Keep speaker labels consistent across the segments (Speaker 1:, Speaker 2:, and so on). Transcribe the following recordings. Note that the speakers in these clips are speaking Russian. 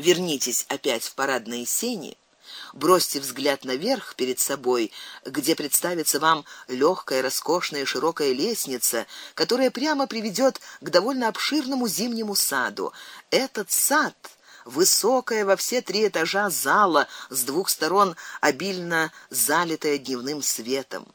Speaker 1: Вернитесь опять в парадные сени, бросьте взгляд наверх перед собой, где представится вам легкая, роскошная, широкая лестница, которая прямо приведет к довольно обширному зимнему саду. Этот сад высокая во все три этажа зала с двух сторон обильно залитая дневным светом.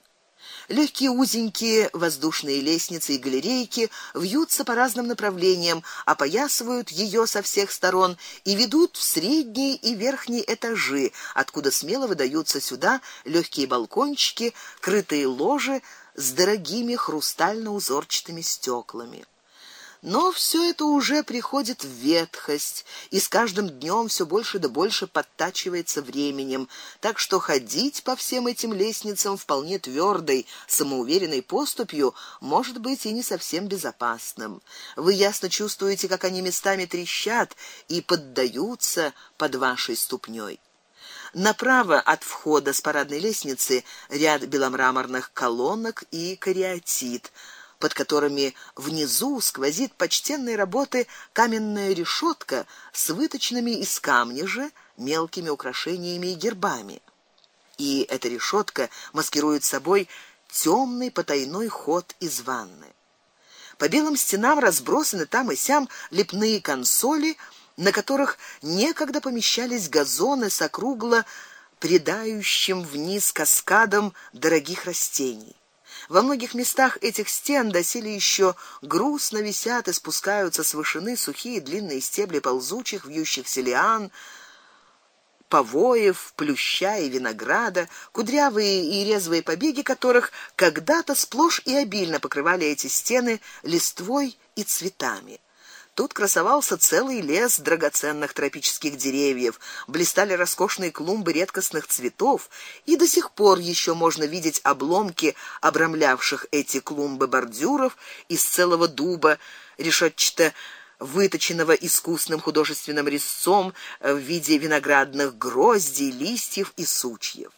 Speaker 1: Легкие узенькие воздушные лестницы и галерейки вьются по разным направлениям, опоясывают ее со всех сторон и ведут в средние и верхние этажи, откуда смело выдаются сюда легкие балкончики, крытые ложи с дорогими хрустально-узорчатыми стеклами. Но все это уже приходит в ветхость, и с каждым днем все больше да больше подтачивается временем, так что ходить по всем этим лестницам вполне твердой, самоуверенной поступью может быть и не совсем безопасным. Вы ясно чувствуете, как они местами трещат и поддаются под вашей ступней. Направо от входа с парадной лестницы ряд беломраморных колоннок и кариатид под которыми внизу сквозит почтенной работы каменная решетка с выточенными из камня же мелкими украшениями и гербами. И эта решетка маскирует собой темный потайной ход из ванны. По белым стенам разбросаны там и сям лепные консоли, на которых некогда помещались газоны с округло предающим вниз каскадом дорогих растений. Во многих местах этих стен доселе еще грустно висят и спускаются с вышины сухие длинные стебли ползучих вьющихся лиан, повоев, плюща и винограда, кудрявые и резвые побеги которых когда-то сплошь и обильно покрывали эти стены листвой и цветами. Тут красовался целый лес драгоценных тропических деревьев, блистали роскошные клумбы редкостных цветов, и до сих пор еще можно видеть обломки обрамлявших эти клумбы бордюров из целого дуба, решетчато выточенного искусным художественным резцом в виде виноградных гроздей, листьев и сучьев.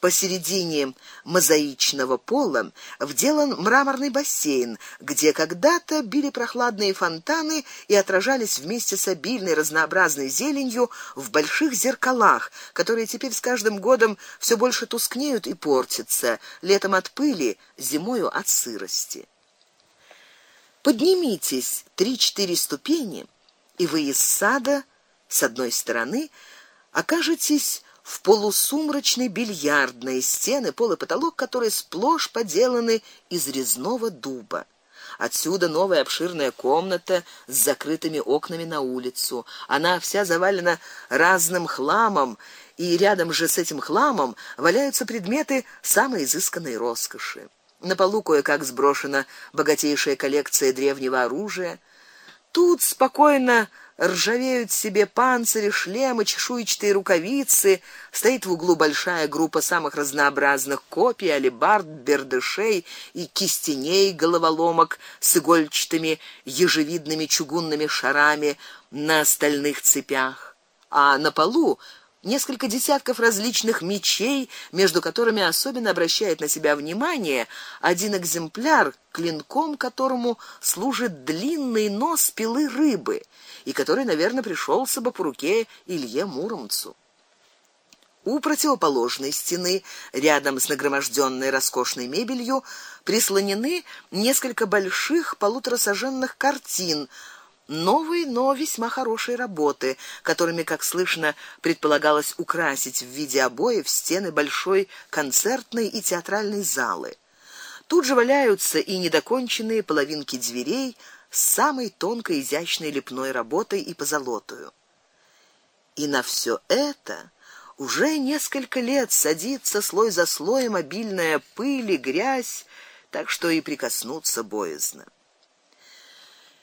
Speaker 1: Посередине мозаичного пола вделан мраморный бассейн, где когда-то били прохладные фонтаны и отражались вместе с обильной разнообразной зеленью в больших зеркалах, которые теперь с каждым годом все больше тускнеют и портятся, летом от пыли, зимою от сырости. Поднимитесь три-четыре ступени, и вы из сада с одной стороны окажетесь в полусумрачной бильярдной стены, пол и потолок, которые сплошь поделаны из резного дуба. Отсюда новая обширная комната с закрытыми окнами на улицу. Она вся завалена разным хламом, и рядом же с этим хламом валяются предметы самой изысканной роскоши. На полу кое-как сброшена богатейшая коллекция древнего оружия. Тут спокойно ржавеют себе панцири, шлемы, чешуйчатые рукавицы, стоит в углу большая группа самых разнообразных копий, алебард, бердышей и кистеней головоломок с игольчатыми ежевидными чугунными шарами на стальных цепях. А на полу несколько десятков различных мечей, между которыми особенно обращает на себя внимание один экземпляр, клинком которому служит длинный нос пилы рыбы и который, наверное, пришелся бы по руке Илье Муромцу. У противоположной стены, рядом с нагроможденной роскошной мебелью, прислонены несколько больших полуторасаженных картин новой, но весьма хорошей работы, которыми, как слышно, предполагалось украсить в виде обоев стены большой концертной и театральной залы. Тут же валяются и недоконченные половинки дверей, с самой тонкой изящной лепной работой и позолотою. И на все это уже несколько лет садится слой за слоем обильная пыль и грязь, так что и прикоснуться боязно.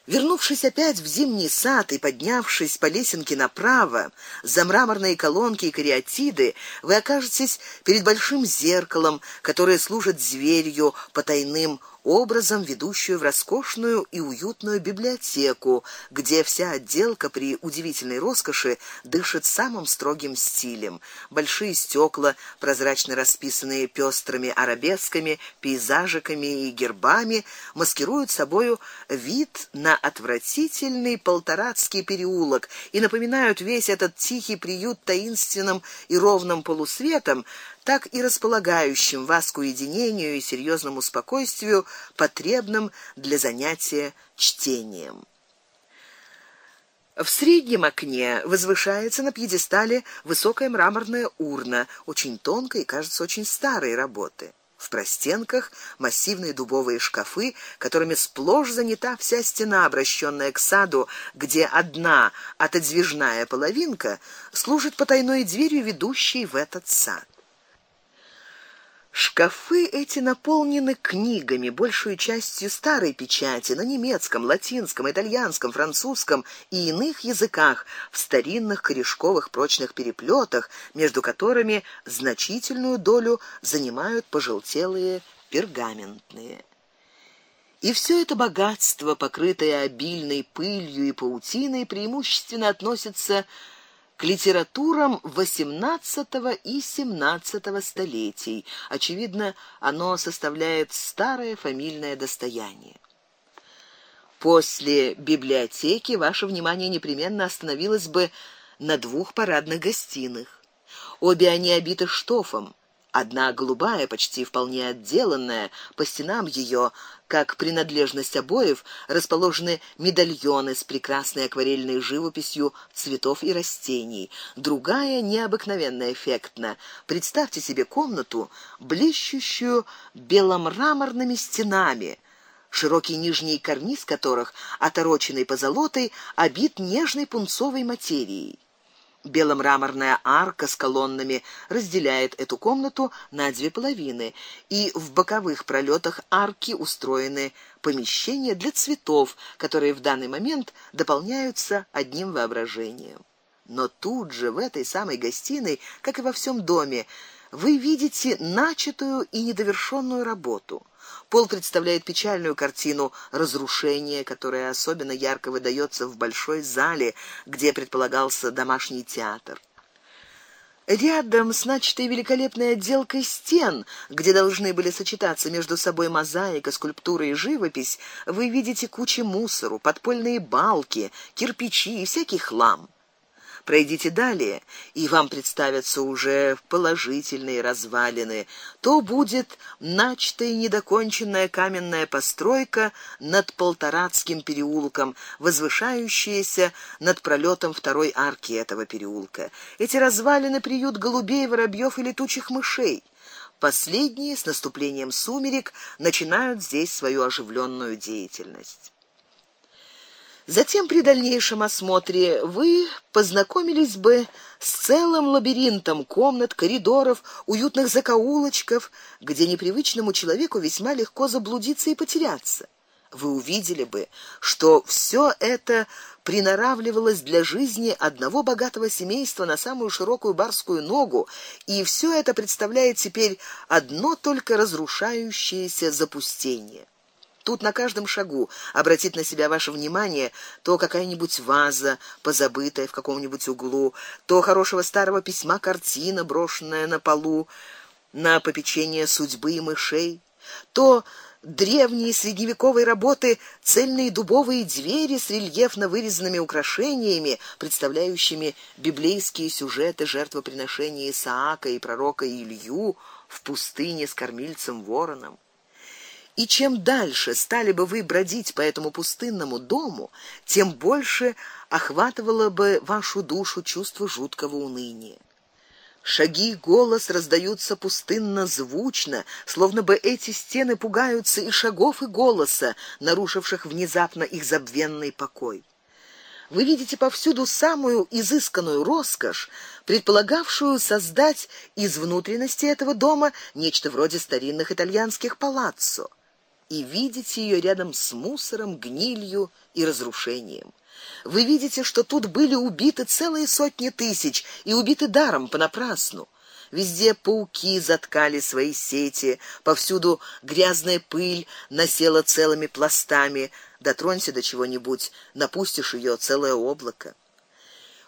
Speaker 1: Вернувшись опять в зимний сад и поднявшись по лесенке направо, за мраморные колонки и кариатиды, вы окажетесь перед большим зеркалом, которое служит зверью потайным образом ведущую в роскошную и уютную библиотеку, где вся отделка при удивительной роскоши дышит самым строгим стилем. Большие стекла, прозрачно расписанные пестрыми арабесками, пейзажиками и гербами, маскируют собою вид на отвратительный Полторацкий переулок и напоминают весь этот тихий приют таинственным и ровным полусветом, так и располагающим вас к уединению и серьезному спокойствию, потребным для занятия чтением. В среднем окне возвышается на пьедестале высокая мраморная урна, очень тонкой и, кажется, очень старой работы. В простенках массивные дубовые шкафы, которыми сплошь занята вся стена, обращенная к саду, где одна отодвижная половинка служит потайной дверью, ведущей в этот сад. Шкафы эти наполнены книгами, большую частью старой печати на немецком, латинском, итальянском, французском и иных языках, в старинных корешковых прочных переплетах, между которыми значительную долю занимают пожелтелые пергаментные. И все это богатство, покрытое обильной пылью и паутиной, преимущественно относится к литературам XVIII и XVII столетий. Очевидно, оно составляет старое фамильное достояние. После библиотеки ваше внимание непременно остановилось бы на двух парадных гостиных. Обе они обиты штофом. Одна голубая, почти вполне отделанная, по стенам ее, как принадлежность обоев, расположены медальоны с прекрасной акварельной живописью цветов и растений. Другая необыкновенно эффектна. Представьте себе комнату, блещущую беломраморными стенами, широкий нижний карниз которых, отороченный позолотой, обит нежной пунцовой материей. Беломраморная арка с колоннами разделяет эту комнату на две половины, и в боковых пролетах арки устроены помещения для цветов, которые в данный момент дополняются одним воображением. Но тут же в этой самой гостиной, как и во всем доме, вы видите начатую и недовершенную работу. Пол представляет печальную картину разрушения, которая особенно ярко выдается в большой зале, где предполагался домашний театр. Рядом с начатой великолепной отделкой стен, где должны были сочетаться между собой мозаика, скульптура и живопись, вы видите кучи мусору, подпольные балки, кирпичи и всякий хлам. Пройдите далее, и вам представятся уже положительные развалины. То будет начатая недоконченная каменная постройка над Полторацким переулком, возвышающаяся над пролетом второй арки этого переулка. Эти развалины приют голубей, воробьев и летучих мышей. Последние с наступлением сумерек начинают здесь свою оживленную деятельность. Затем при дальнейшем осмотре вы познакомились бы с целым лабиринтом комнат, коридоров, уютных закоулочков, где непривычному человеку весьма легко заблудиться и потеряться. Вы увидели бы, что все это приноравливалось для жизни одного богатого семейства на самую широкую барскую ногу, и все это представляет теперь одно только разрушающееся запустение. Тут на каждом шагу обратит на себя ваше внимание то какая-нибудь ваза, позабытая в каком-нибудь углу, то хорошего старого письма картина, брошенная на полу на попечение судьбы и мышей, то древние средневековые работы цельные дубовые двери с рельефно вырезанными украшениями, представляющими библейские сюжеты жертвоприношения Исаака и пророка Илью в пустыне с кормильцем вороном. И чем дальше стали бы вы бродить по этому пустынному дому, тем больше охватывало бы вашу душу чувство жуткого уныния. Шаги и голос раздаются пустынно звучно, словно бы эти стены пугаются и шагов, и голоса, нарушивших внезапно их забвенный покой. Вы видите повсюду самую изысканную роскошь, предполагавшую создать из внутренности этого дома нечто вроде старинных итальянских палаццо и видите ее рядом с мусором, гнилью и разрушением. Вы видите, что тут были убиты целые сотни тысяч и убиты даром понапрасну. Везде пауки заткали свои сети, повсюду грязная пыль насела целыми пластами. Дотронься до чего-нибудь, напустишь ее целое облако.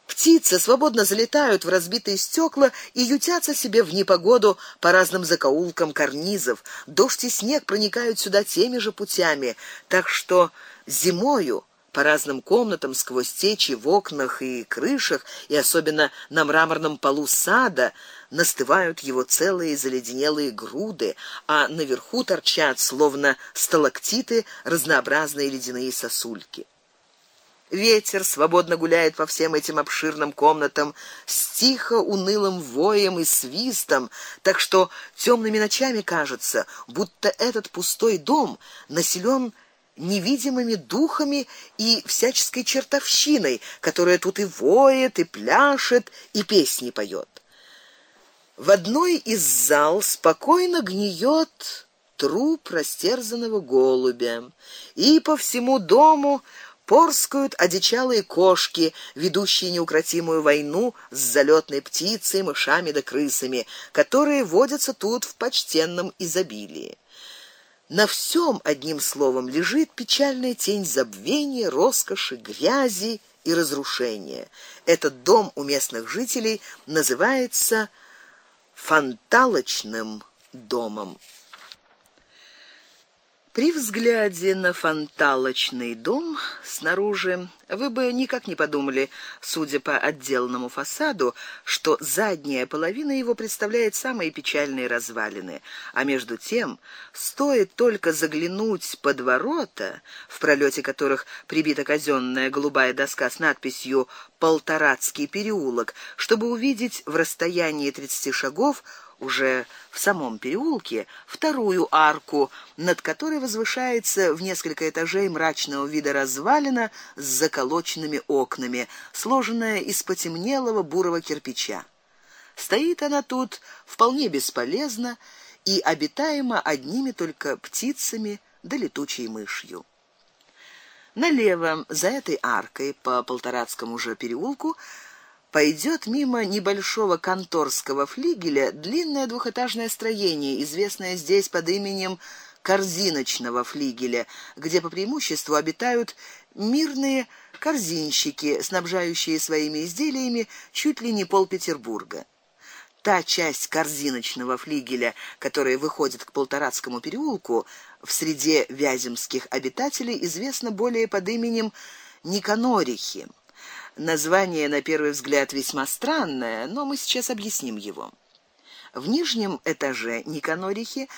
Speaker 1: Птицы свободно залетают в разбитые стекла и ютятся себе в непогоду по разным закоулкам карнизов. Дождь и снег проникают сюда теми же путями, так что зимою по разным комнатам сквозь течи в окнах и крышах, и особенно на мраморном полу сада настывают его целые заледенелые груды, а наверху торчат словно сталактиты разнообразные ледяные сосульки. Ветер свободно гуляет по всем этим обширным комнатам с тихо унылым воем и свистом, так что темными ночами кажется, будто этот пустой дом населен невидимыми духами и всяческой чертовщиной, которая тут и воет, и пляшет, и песни поет. В одной из зал спокойно гниет труп растерзанного голубя, и по всему дому порскают одичалые кошки, ведущие неукротимую войну с залетной птицей, мышами да крысами, которые водятся тут в почтенном изобилии. На всем одним словом лежит печальная тень забвения, роскоши, грязи и разрушения. Этот дом у местных жителей называется фанталочным домом. При взгляде на фонталочный дом снаружи вы бы никак не подумали, судя по отделанному фасаду, что задняя половина его представляет самые печальные развалины, а между тем, стоит только заглянуть под ворота, в пролете которых прибита казенная голубая доска с надписью Полторацкий переулок, чтобы увидеть в расстоянии тридцати шагов уже в самом переулке вторую арку, над которой возвышается в несколько этажей мрачного вида развалина с заколоченными окнами, сложенная из потемнелого бурого кирпича. Стоит она тут вполне бесполезно и обитаема одними только птицами да летучей мышью. Налево, за этой аркой по Полторацкому же переулку, пойдет мимо небольшого конторского флигеля длинное двухэтажное строение, известное здесь под именем корзиночного флигеля, где по преимуществу обитают мирные корзинщики, снабжающие своими изделиями чуть ли не пол Петербурга. Та часть корзиночного флигеля, которая выходит к Полторацкому переулку, в среде вяземских обитателей известна более под именем Никанорихи. Название на первый взгляд весьма странное, но мы сейчас объясним его. В нижнем этаже Никанорихи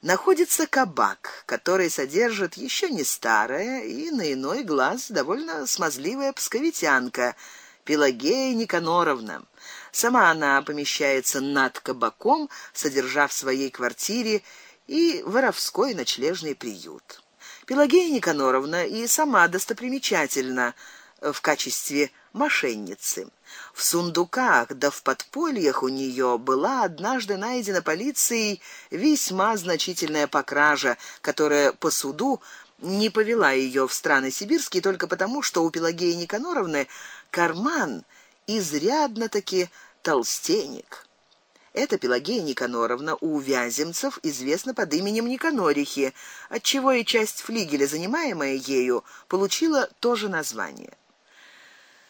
Speaker 1: находится кабак, который содержит еще не старая и на иной глаз довольно смазливая псковитянка Пелагея Никаноровна. Сама она помещается над кабаком, содержа в своей квартире и воровской ночлежный приют. Пелагея Никаноровна и сама достопримечательна в качестве мошенницы. В сундуках да в подпольях у нее была однажды найдена полицией весьма значительная покража, которая по суду не повела ее в страны сибирские только потому, что у Пелагеи Никаноровны карман изрядно таки толстенек. Эта Пелагея Никаноровна у вяземцев известна под именем Никанорихи, отчего и часть флигеля, занимаемая ею, получила то же название.